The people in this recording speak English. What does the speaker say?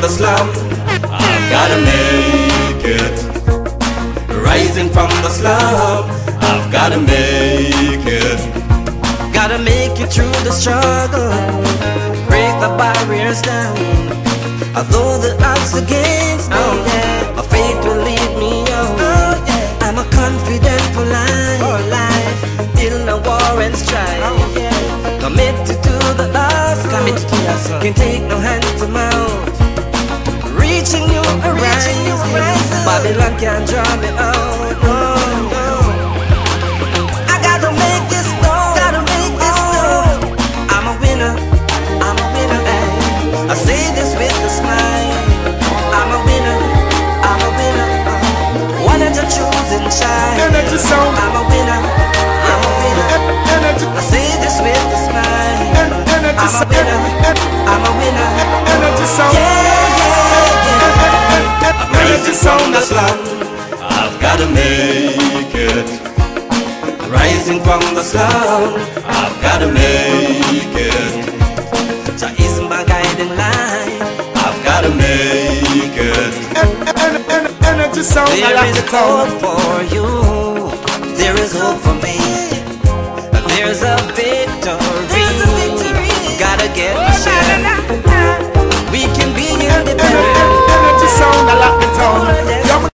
the slum. I gotta make it. Rising from the slum. I've gotta make it. Gotta make it through the struggle. Break the barriers down. Although the odds against me, oh, yeah. my faith will lead me on. Oh, yeah. I'm a confident for life. For life. Till no war and strife. Oh, yeah. Committed to the last. Committed to the last. Can't take no hand to mouth. Horizons. Babylon can't draw me out. No. I gotta make this known. Gotta make this known. I'm a winner. I'm a winner. eh. I say this with a smile. I'm a winner. I'm a winner. don't you choose and shine? I'm a winner. From the slum, I've gotta make it. Jah is my guiding light. I've gotta make it. En- en- en- Energy sound. There like is hope for you. There is hope for me. But there's a